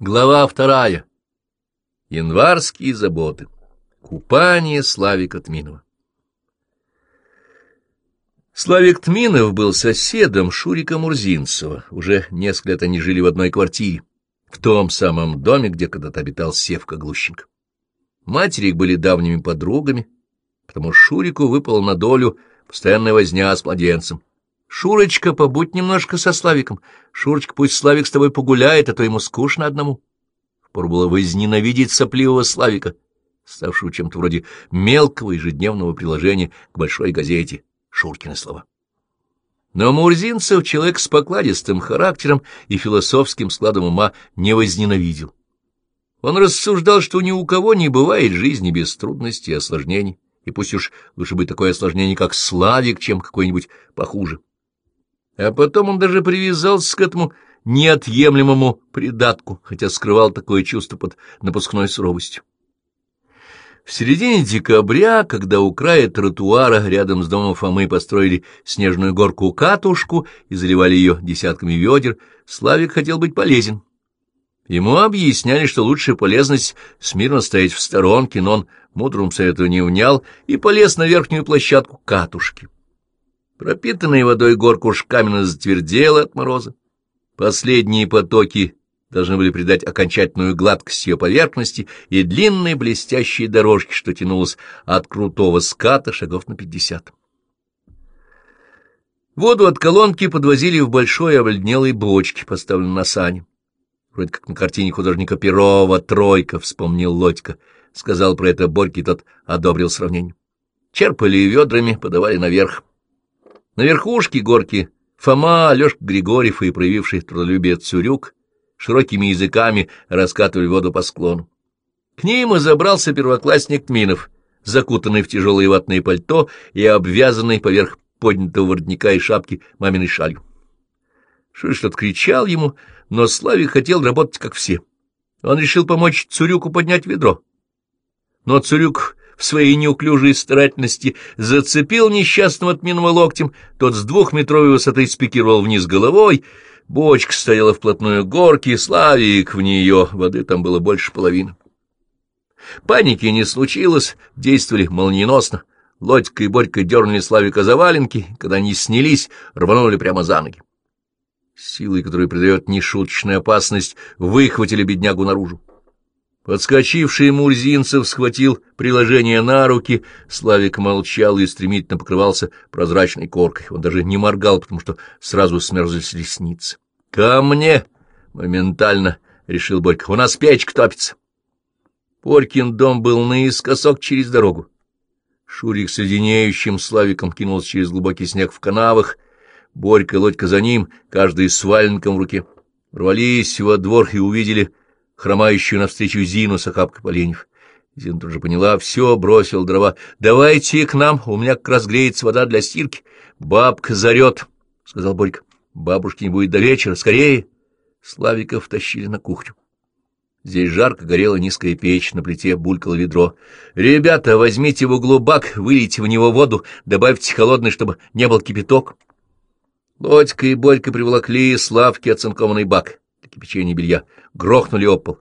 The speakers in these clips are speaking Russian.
Глава вторая. Январские заботы. Купание Славика Тминова. Славик Тминов был соседом Шурика Мурзинцева. Уже несколько лет они жили в одной квартире, в том самом доме, где когда-то обитал Севка Глущенко. Матери их были давними подругами, потому Шурику выпал на долю постоянная возня с младенцем. Шурочка, побудь немножко со Славиком. Шурочка, пусть Славик с тобой погуляет, а то ему скучно одному. Впору было возненавидеть сопливого Славика, ставшего чем-то вроде мелкого ежедневного приложения к большой газете «Шуркины слова». Но Мурзинцев, человек с покладистым характером и философским складом ума, не возненавидел. Он рассуждал, что ни у кого не бывает жизни без трудностей и осложнений, и пусть уж лучше быть такое осложнение, как Славик, чем какой-нибудь похуже. А потом он даже привязался к этому неотъемлемому придатку, хотя скрывал такое чувство под напускной суровостью. В середине декабря, когда у края тротуара рядом с домом Фомы построили снежную горку-катушку и заливали ее десятками ведер, Славик хотел быть полезен. Ему объясняли, что лучшая полезность смирно стоять в сторонке, но он мудрым совету не унял и полез на верхнюю площадку катушки. Пропитанная водой горка уж каменно затвердела от мороза. Последние потоки должны были придать окончательную гладкость ее поверхности и длинной блестящей дорожки, что тянулась от крутого ската шагов на пятьдесят. Воду от колонки подвозили в большой обледнелой бочке, поставленной на сани. Вроде как на картине художника Перова «Тройка», — вспомнил Лодька. Сказал про это Борьки, тот одобрил сравнение. Черпали ведрами, подавали наверх. На верхушке горки Фома, Алешка Григорьев и проявивший трудолюбие Цурюк широкими языками раскатывали воду по склону. К ним и забрался первоклассник Тминов, закутанный в тяжелое ватное пальто и обвязанный поверх поднятого воротника и шапки маминой шалью. Шуй что-то кричал ему, но Славик хотел работать, как все. Он решил помочь Цурюку поднять ведро. Но Цурюк в своей неуклюжей старательности зацепил несчастного Тминова локтем, тот с двухметровой высоты спикировал вниз головой, бочка стояла вплотную к горке, Славик в нее, воды там было больше половины. Паники не случилось, действовали молниеносно. Лодька и Борька дернули Славика за валенки, когда они снялись, рванули прямо за ноги. Силой, которая придает нешуточную опасность, выхватили беднягу наружу. Подскочивший Мурзинцев схватил приложение на руки, Славик молчал и стремительно покрывался прозрачной коркой. Он даже не моргал, потому что сразу смерзлись ресницы. — Ко мне! — моментально решил Борька. — У нас печка топится. Борькин дом был наискосок через дорогу. Шурик с леденеющим Славиком кинулся через глубокий снег в канавах. Борька и Лодька за ним, каждый с валенком в руке. Рвались во двор и увидели хромающую навстречу Зину с охапкой поленьев. Зина тут же поняла, все, бросил дрова. — Давайте к нам, у меня как раз греется вода для стирки. — Бабка зарет, — сказал Борька. — Бабушки не будет до вечера, скорее. Славика втащили на кухню. Здесь жарко горела низкая печь, на плите булькало ведро. — Ребята, возьмите в углу бак, вылейте в него воду, добавьте холодный, чтобы не был кипяток. Лодька и Борька приволокли Славке оцинкованный бак кипячения белья грохнули об пол.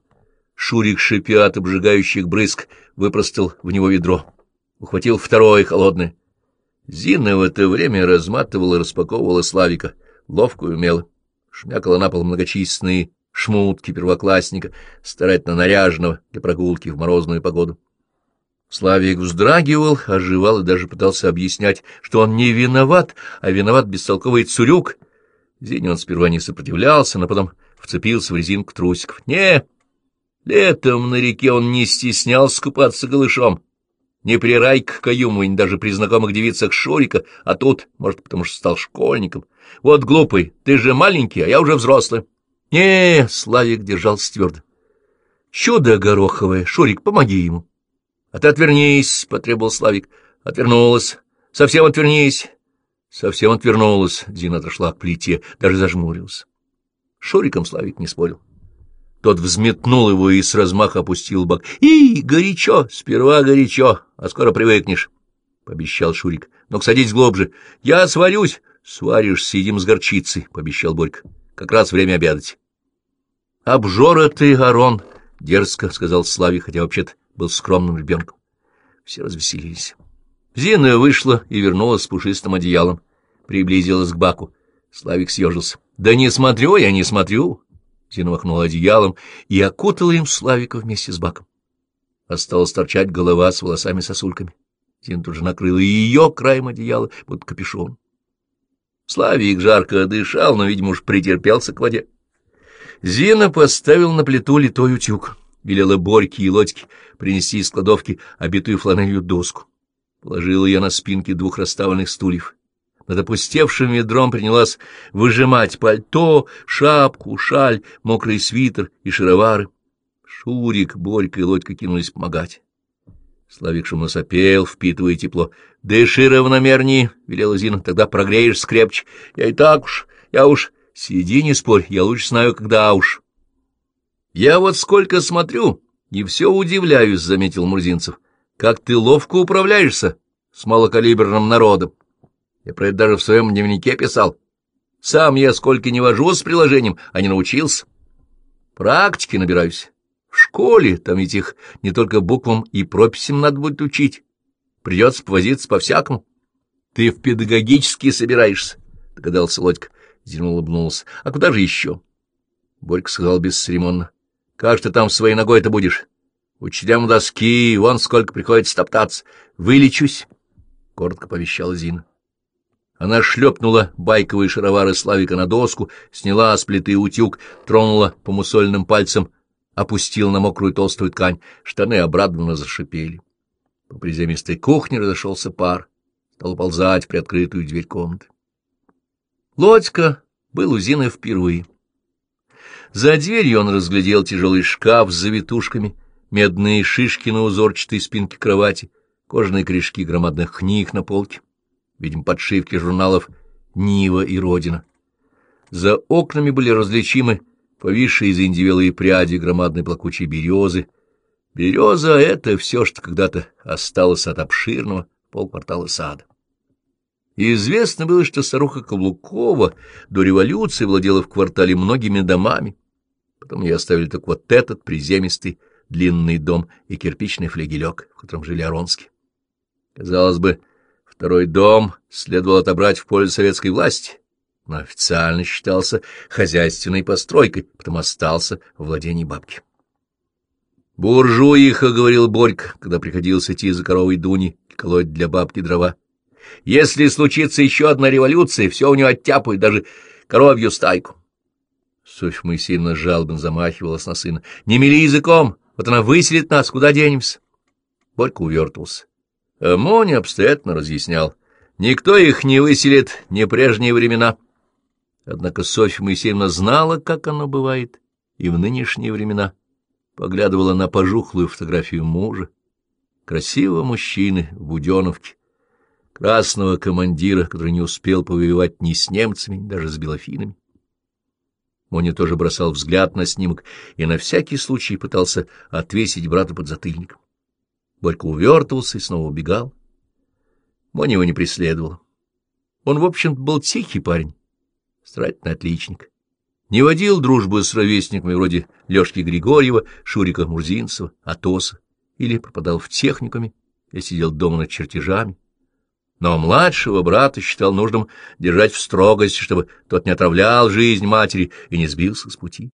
Шурик, шипя от обжигающих брызг, выпростал в него ведро. Ухватил второе холодное. Зина в это время разматывала и распаковывала Славика, ловко и умело. Шмякала на пол многочисленные шмутки первоклассника, старательно наряженного для прогулки в морозную погоду. Славик вздрагивал, оживал и даже пытался объяснять, что он не виноват, а виноват бестолковый цурюк. Зине он сперва не сопротивлялся, но потом вцепился в резинку трусиков. Не, летом на реке он не стеснялся купаться голышом. Не при Райк Каюму, не даже при знакомых девицах Шурика, а тут, может, потому что стал школьником. Вот глупый, ты же маленький, а я уже взрослый. Не, Славик держался твердо. Чудо гороховое, Шурик, помоги ему. А ты отвернись, — потребовал Славик. Отвернулась. Совсем отвернись. Совсем отвернулась. Зина отошла к плите, даже зажмурился. Шуриком Славик не спорил. Тот взметнул его и с размаха опустил бак. — И, горячо, сперва горячо, а скоро привыкнешь, — пообещал Шурик. — Ну-ка, садись глубже. Я сварюсь. — Сваришь, съедим с горчицей, — пообещал Борька. — Как раз время обедать. — Обжора ты, Арон! — дерзко сказал Славе, хотя вообще-то был скромным ребенком. Все развеселились. Зина вышла и вернулась с пушистым одеялом. Приблизилась к баку. Славик съежился. — Да не смотрю, я не смотрю. Зина махнула одеялом и окутала им Славика вместе с баком. Осталась торчать голова с волосами-сосульками. Зина тут же накрыла ее краем одеяла, будто капюшон. Славик жарко дышал, но, видимо, уж претерпелся к воде. Зина поставил на плиту литой утюг, велела Борьке и Лодьке принести из кладовки обитую фланелью доску. Положила ее на спинки двух расставленных стульев. Над опустевшим ведром принялась выжимать пальто, шапку, шаль, мокрый свитер и шаровары. Шурик, Борька и Лодька кинулись помогать. Славик шумно сопел, впитывая тепло. — Дыши равномернее, — велела Зина, — тогда прогреешь скрепче. Я и так уж, я уж... Сиди, не спорь, я лучше знаю, когда уж. — Я вот сколько смотрю и все удивляюсь, — заметил Мурзинцев. — Как ты ловко управляешься с малокалиберным народом. Я про это даже в своем дневнике писал. Сам я сколько не вожу с приложением, а не научился. Практики набираюсь. В школе там ведь их не только буквам и прописям надо будет учить. Придется повозиться по-всякому. Ты в педагогические собираешься, — догадался Лодька. Зина улыбнулся. — А куда же еще? Борька сказал бесцеремонно. — Как ты там своей ногой-то будешь? Учителям доски, вон сколько приходится топтаться. Вылечусь, — коротко повещала Зина. Она шлепнула байковые шаровары Славика на доску, сняла с плиты утюг, тронула по мусольным пальцам, опустила на мокрую толстую ткань. Штаны обрадованно зашипели. По приземистой кухне разошелся пар. Стал ползать в приоткрытую дверь комнаты. Лодька был у Зины впервые. За дверью он разглядел тяжелый шкаф с завитушками, медные шишки на узорчатой спинке кровати, кожаные корешки громадных книг на полке, видимо, подшивки журналов «Нива» и «Родина». За окнами были различимы повисшие из индивелые пряди громадной плакучей березы. Береза — это все, что когда-то осталось от обширного полквартала сада. И известно было, что старуха Каблукова до революции владела в квартале многими домами. Потом ей оставили только вот этот приземистый длинный дом и кирпичный флегелек, в котором жили Аронски. Казалось бы, второй дом следовало отобрать в пользу советской власти, но официально считался хозяйственной постройкой, потом остался в владении бабки. «Буржуиха», — говорил Борька, когда приходилось идти за коровой Дуни и колоть для бабки дрова. Если случится еще одна революция, все у него оттяпают, даже коровью стайку. Софья Моисеевна жалобно замахивалась на сына. — Не мели языком, вот она выселит нас, куда денемся? Борька увертывался. А Моня обстоятельно разъяснял. Никто их не выселит, не прежние времена. Однако Софья Моисеевна знала, как оно бывает, и в нынешние времена. Поглядывала на пожухлую фотографию мужа, красивого мужчины в Буденовке, красного командира, который не успел повоевать ни с немцами, ни даже с белофинами. Моня тоже бросал взгляд на снимок и на всякий случай пытался отвесить брата под затыльником. Борька увертывался и снова убегал. Моня его не преследовал. Он, в общем-то, был тихий парень, старательный отличник. Не водил дружбы с ровесниками вроде Лёшки Григорьева, Шурика Мурзинцева, Атоса, или пропадал в техникуме, или сидел дома над чертежами но младшего брата считал нужным держать в строгости, чтобы тот не отравлял жизнь матери и не сбился с пути.